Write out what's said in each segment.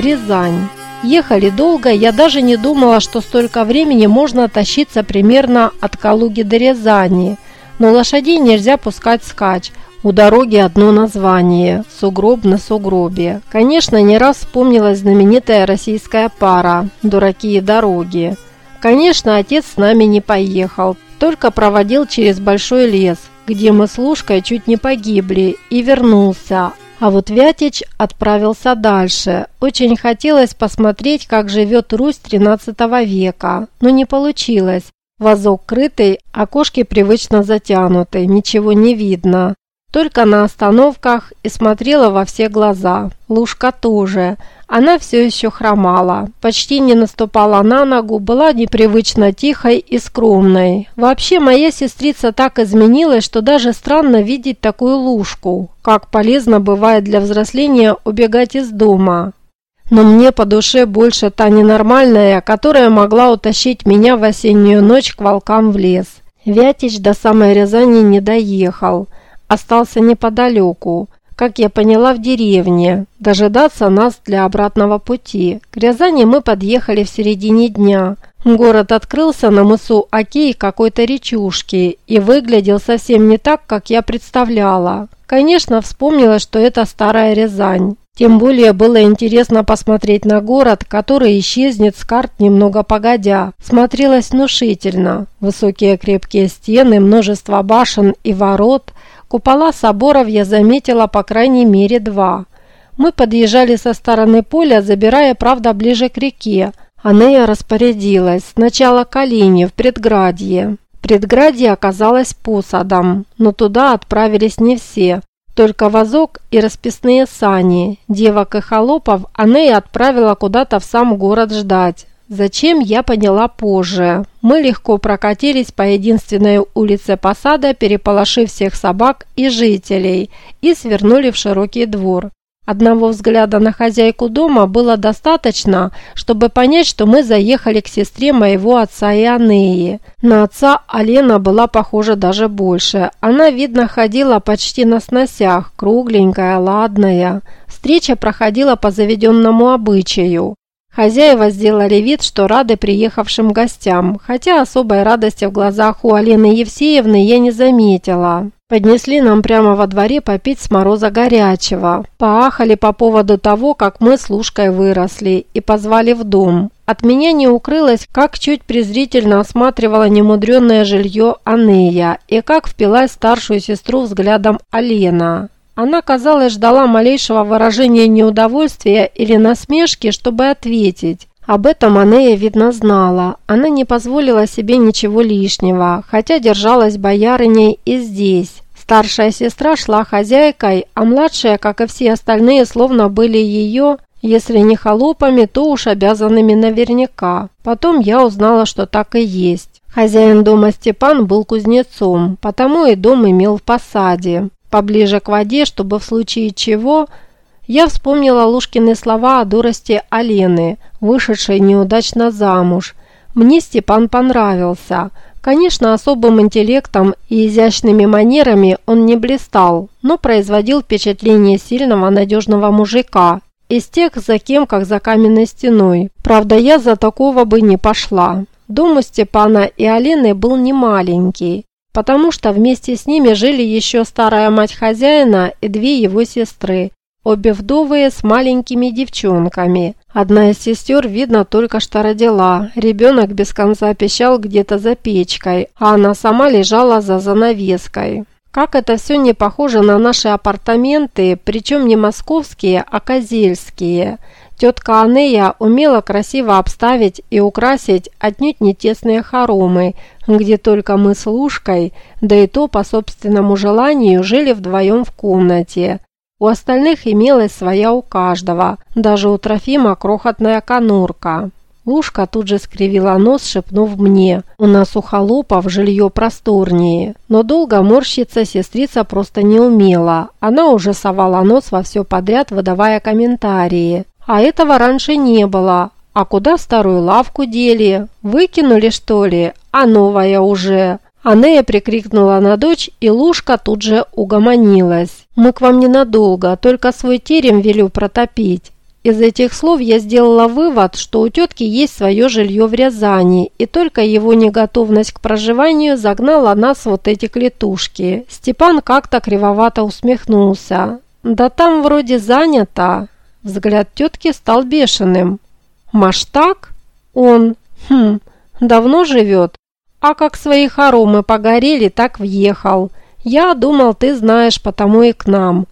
Рязань. Ехали долго, я даже не думала, что столько времени можно тащиться примерно от Калуги до Рязани. Но лошадей нельзя пускать скач. У дороги одно название – сугроб на сугробе. Конечно, не раз вспомнилась знаменитая российская пара «Дураки и дороги». Конечно, отец с нами не поехал, только проводил через большой лес, где мы с Лужкой чуть не погибли, и вернулся. А вот Вятич отправился дальше. Очень хотелось посмотреть, как живет Русь XIII века, но не получилось. Вазок крытый, окошки привычно затянуты, ничего не видно. Только на остановках и смотрела во все глаза. Лужка тоже. Она все еще хромала, почти не наступала на ногу, была непривычно тихой и скромной. Вообще, моя сестрица так изменилась, что даже странно видеть такую лужку. Как полезно бывает для взросления убегать из дома. Но мне по душе больше та ненормальная, которая могла утащить меня в осеннюю ночь к волкам в лес. Вятич до самой Рязани не доехал, остался неподалеку как я поняла, в деревне, дожидаться нас для обратного пути. К Рязани мы подъехали в середине дня. Город открылся на мысу Окей какой-то речушки и выглядел совсем не так, как я представляла. Конечно, вспомнила, что это старая Рязань. Тем более было интересно посмотреть на город, который исчезнет с карт немного погодя. Смотрелось внушительно. Высокие крепкие стены, множество башен и ворот – Купола соборов я заметила по крайней мере два. Мы подъезжали со стороны поля, забирая, правда, ближе к реке. Анея распорядилась. Сначала к в предградье. Предградье оказалось посадом, но туда отправились не все. Только вазок и расписные сани. Девок и холопов Анея отправила куда-то в сам город ждать. Зачем, я поняла позже. Мы легко прокатились по единственной улице посада, переполошив всех собак и жителей, и свернули в широкий двор. Одного взгляда на хозяйку дома было достаточно, чтобы понять, что мы заехали к сестре моего отца и Анеи. На отца Алена была похожа даже больше. Она, видно, ходила почти на сносях, кругленькая, ладная. Встреча проходила по заведенному обычаю. Хозяева сделали вид, что рады приехавшим гостям, хотя особой радости в глазах у Алены Евсеевны я не заметила. Поднесли нам прямо во дворе попить с мороза горячего. Поахали по поводу того, как мы с Лужкой выросли, и позвали в дом. От меня не укрылось, как чуть презрительно осматривала немудренное жилье Анея и как впилась старшую сестру взглядом Алена. Она, казалось, ждала малейшего выражения неудовольствия или насмешки, чтобы ответить. Об этом Анея, видно, знала. Она не позволила себе ничего лишнего, хотя держалась боярыней и здесь. Старшая сестра шла хозяйкой, а младшая, как и все остальные, словно были ее, если не холопами, то уж обязанными наверняка. Потом я узнала, что так и есть. Хозяин дома Степан был кузнецом, потому и дом имел в посаде поближе к воде, чтобы в случае чего... Я вспомнила Лушкины слова о дурости Алены, вышедшей неудачно замуж. Мне Степан понравился. Конечно, особым интеллектом и изящными манерами он не блистал, но производил впечатление сильного, надежного мужика. Из тех, за кем, как за каменной стеной. Правда, я за такого бы не пошла. Дом у Степана и Алены был не маленький потому что вместе с ними жили еще старая мать хозяина и две его сестры, обе вдовые с маленькими девчонками. Одна из сестер, видно, только что родила. Ребенок без конца пищал где-то за печкой, а она сама лежала за занавеской. Как это все не похоже на наши апартаменты, причем не московские, а козельские – Тетка Анея умела красиво обставить и украсить отнюдь не тесные хоромы, где только мы с Лушкой, да и то по собственному желанию, жили вдвоем в комнате. У остальных имелась своя у каждого, даже у Трофима крохотная конурка. Лушка тут же скривила нос, шепнув мне. «У нас у холопов жилье просторнее». Но долго морщиться сестрица просто не умела. Она уже совала нос во все подряд, выдавая комментарии. А этого раньше не было. А куда старую лавку дели? Выкинули, что ли? А новая уже?» Анея прикрикнула на дочь, и Лушка тут же угомонилась. «Мы к вам ненадолго, только свой терем велю протопить». Из этих слов я сделала вывод, что у тетки есть свое жилье в Рязани, и только его неготовность к проживанию загнала нас вот эти клетушки. Степан как-то кривовато усмехнулся. «Да там вроде занято». Взгляд тетки стал бешеным. «Маштак? Он? Хм, давно живет? А как свои хоромы погорели, так въехал. Я думал, ты знаешь, потому и к нам».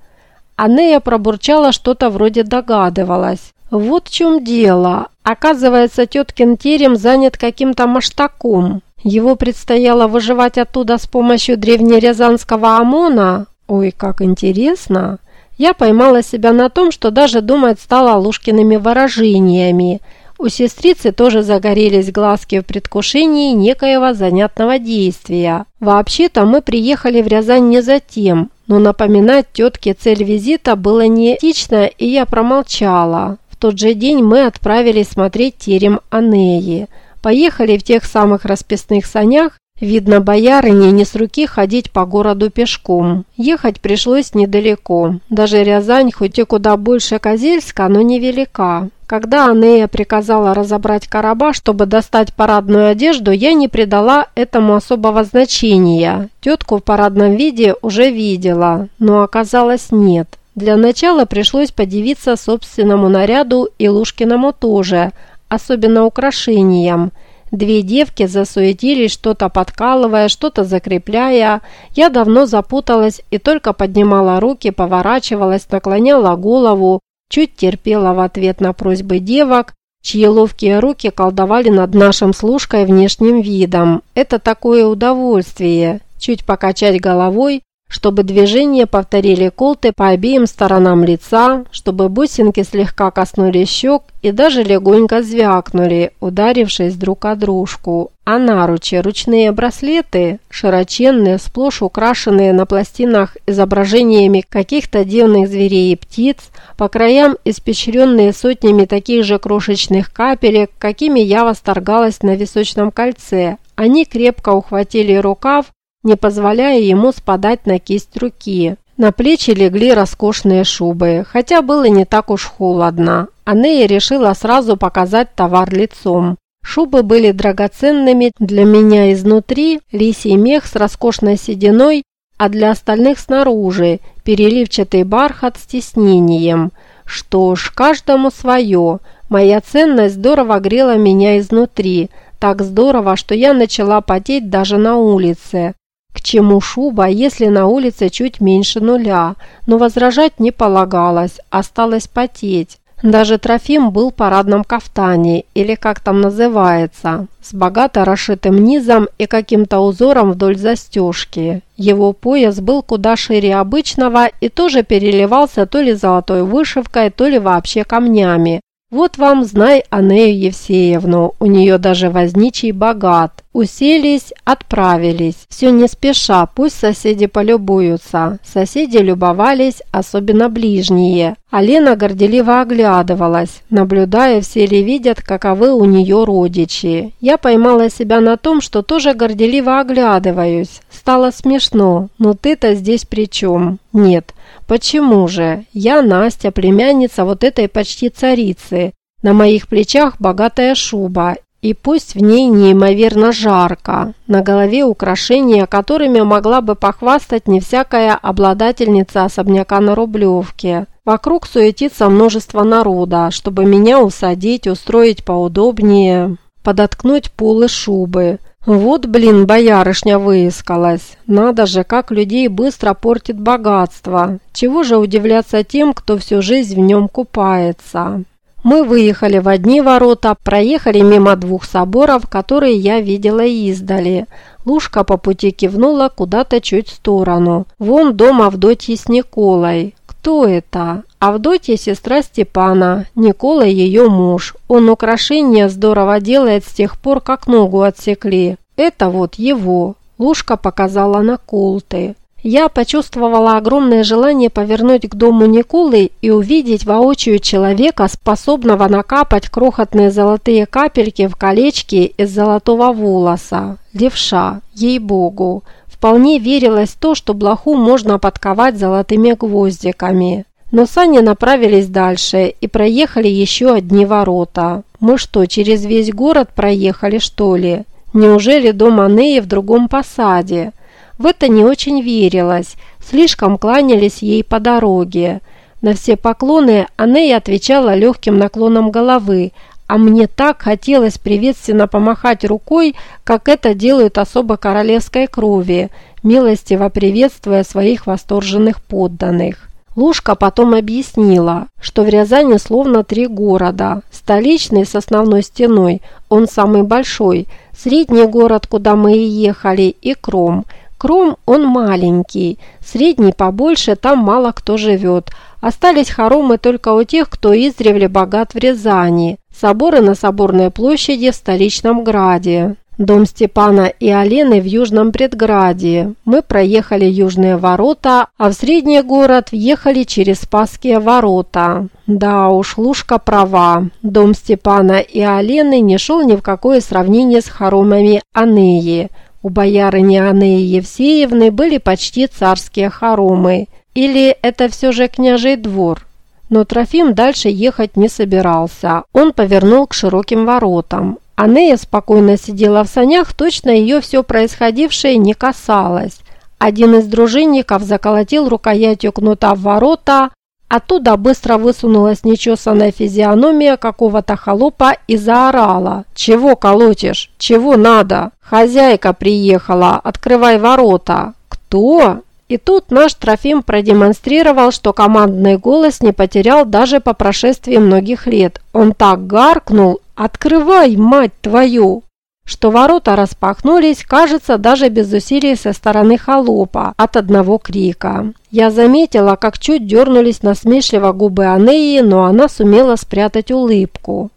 Анея пробурчала что-то вроде догадывалась. Вот в чем дело. Оказывается, теткин терем занят каким-то маштаком. Его предстояло выживать оттуда с помощью древнерязанского ОМОНа. Ой, как интересно. Я поймала себя на том, что даже думать стала Лушкиными выражениями. У сестрицы тоже загорелись глазки в предвкушении некоего занятного действия. Вообще-то мы приехали в Рязань не за тем, но напоминать тетке цель визита было неэтично, и я промолчала. В тот же день мы отправились смотреть терем Анеи. Поехали в тех самых расписных санях, Видно, боярыне не с руки ходить по городу пешком. Ехать пришлось недалеко. Даже Рязань, хоть и куда больше Козельска, но невелика. Когда Анея приказала разобрать короба, чтобы достать парадную одежду, я не придала этому особого значения. Тетку в парадном виде уже видела, но оказалось нет. Для начала пришлось подивиться собственному наряду и Лушкиному тоже, особенно украшениям. Две девки засуетились, что-то подкалывая, что-то закрепляя. Я давно запуталась и только поднимала руки, поворачивалась, наклоняла голову, чуть терпела в ответ на просьбы девок, чьи ловкие руки колдовали над нашим служкой внешним видом. Это такое удовольствие. Чуть покачать головой, чтобы движения повторили колты по обеим сторонам лица, чтобы бусинки слегка коснулись щек и даже легонько звякнули, ударившись друг о дружку. А наручи, ручные браслеты, широченные, сплошь украшенные на пластинах изображениями каких-то дивных зверей и птиц, по краям испещренные сотнями таких же крошечных капелек, какими я восторгалась на височном кольце. Они крепко ухватили рукав, не позволяя ему спадать на кисть руки. На плечи легли роскошные шубы, хотя было не так уж холодно. Анея решила сразу показать товар лицом. Шубы были драгоценными для меня изнутри, лисий мех с роскошной сединой, а для остальных снаружи, переливчатый бархат с тиснением. Что ж, каждому свое. Моя ценность здорово грела меня изнутри, так здорово, что я начала потеть даже на улице. К чему шуба, если на улице чуть меньше нуля? Но возражать не полагалось, осталось потеть. Даже Трофим был в парадном кафтане, или как там называется, с богато расшитым низом и каким-то узором вдоль застежки. Его пояс был куда шире обычного и тоже переливался то ли золотой вышивкой, то ли вообще камнями. Вот вам знай Анею Евсеевну, у нее даже возничий богат. Уселись, отправились. Все не спеша, пусть соседи полюбуются. Соседи любовались, особенно ближние. А Лена горделиво оглядывалась, наблюдая, все ли видят, каковы у нее родичи. Я поймала себя на том, что тоже горделиво оглядываюсь. Стало смешно, но ты-то здесь при чем? Нет, Почему же? Я Настя, племянница вот этой почти царицы. На моих плечах богатая шуба, и пусть в ней неимоверно жарко. На голове украшения, которыми могла бы похвастать не всякая обладательница особняка на Рублевке. Вокруг суетится множество народа, чтобы меня усадить, устроить поудобнее, подоткнуть полы шубы. Вот, блин, боярышня выискалась. Надо же, как людей быстро портит богатство. Чего же удивляться тем, кто всю жизнь в нем купается. Мы выехали в одни ворота, проехали мимо двух соборов, которые я видела издали. Лушка по пути кивнула куда-то чуть в сторону. Вон дом Авдотьи с Николой. Кто это? Авдотья – сестра Степана, Никола – ее муж. Он украшения здорово делает с тех пор, как ногу отсекли. Это вот его. Лушка показала на колты. Я почувствовала огромное желание повернуть к дому Николы и увидеть воочию человека, способного накапать крохотные золотые капельки в колечки из золотого волоса. Левша, ей-богу. Вполне верилось то, что блоху можно подковать золотыми гвоздиками. Но сани направились дальше и проехали еще одни ворота. Мы что, через весь город проехали, что ли? Неужели дом Анеи в другом посаде? В это не очень верилось, слишком кланялись ей по дороге. На все поклоны Анея отвечала легким наклоном головы, а мне так хотелось приветственно помахать рукой, как это делают особо королевской крови, милостиво приветствуя своих восторженных подданных. Лушка потом объяснила, что в Рязани словно три города. Столичный с основной стеной, он самый большой, средний город, куда мы и ехали, и Кром. Кром он маленький, средний побольше, там мало кто живет. Остались хоромы только у тех, кто издревле богат в Рязани. Соборы на Соборной площади в столичном граде. Дом Степана и Алены в Южном предградии. Мы проехали Южные ворота, а в Средний город въехали через Спасские ворота. Да уж, Лушка права. Дом Степана и Алены не шел ни в какое сравнение с хоромами Анеи. У боярыни Анеи Евсеевны были почти царские хоромы. Или это все же княжий двор? Но Трофим дальше ехать не собирался. Он повернул к широким воротам. Анея спокойно сидела в санях, точно ее все происходившее не касалось. Один из дружинников заколотил рукоятью кнута в ворота, оттуда быстро высунулась нечесанная физиономия какого-то холопа и заорала. «Чего колотишь? Чего надо? Хозяйка приехала, открывай ворота!» «Кто?» И тут наш Трофим продемонстрировал, что командный голос не потерял даже по прошествии многих лет. Он так гаркнул «Открывай, мать твою!» что ворота распахнулись, кажется, даже без усилий со стороны холопа от одного крика. Я заметила, как чуть дернулись насмешливо губы Анеи, но она сумела спрятать улыбку.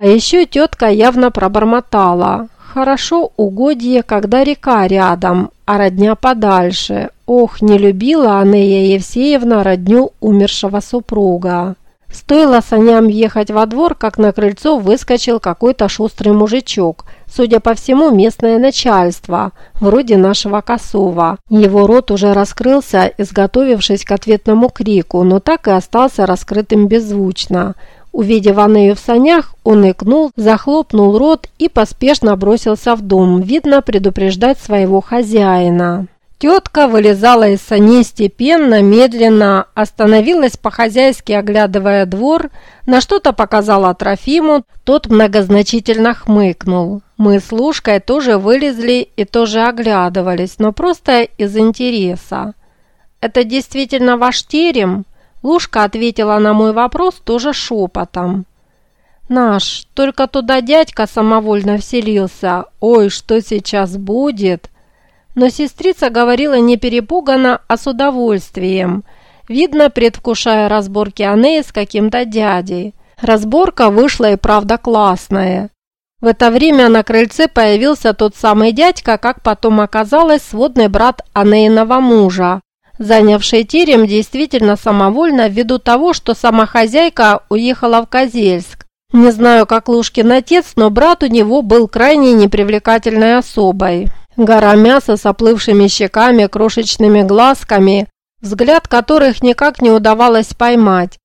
А еще тетка явно пробормотала. «Хорошо угодье, когда река рядом, а родня подальше. Ох, не любила Анея Евсеевна родню умершего супруга. Стоило саням въехать во двор, как на крыльцо выскочил какой-то шустрый мужичок. Судя по всему, местное начальство, вроде нашего Косова. Его рот уже раскрылся, изготовившись к ответному крику, но так и остался раскрытым беззвучно. Увидев Анею в санях, он икнул, захлопнул рот и поспешно бросился в дом, видно предупреждать своего хозяина. Тетка вылезала из саней степенно, медленно, остановилась по-хозяйски, оглядывая двор, на что-то показала Трофиму, тот многозначительно хмыкнул. Мы с Лушкой тоже вылезли и тоже оглядывались, но просто из интереса. «Это действительно ваш терем?» Лушка ответила на мой вопрос тоже шепотом. «Наш, только туда дядька самовольно вселился. Ой, что сейчас будет?» Но сестрица говорила не перепуганно, а с удовольствием, видно, предвкушая разборки Анеи с каким-то дядей. Разборка вышла и правда классная. В это время на крыльце появился тот самый дядька, как потом оказалось, сводный брат Анеиного мужа, занявший терем действительно самовольно ввиду того, что сама хозяйка уехала в Козельск. Не знаю, как Лушкин отец, но брат у него был крайне непривлекательной особой. Гора мяса с оплывшими щеками, крошечными глазками, взгляд которых никак не удавалось поймать.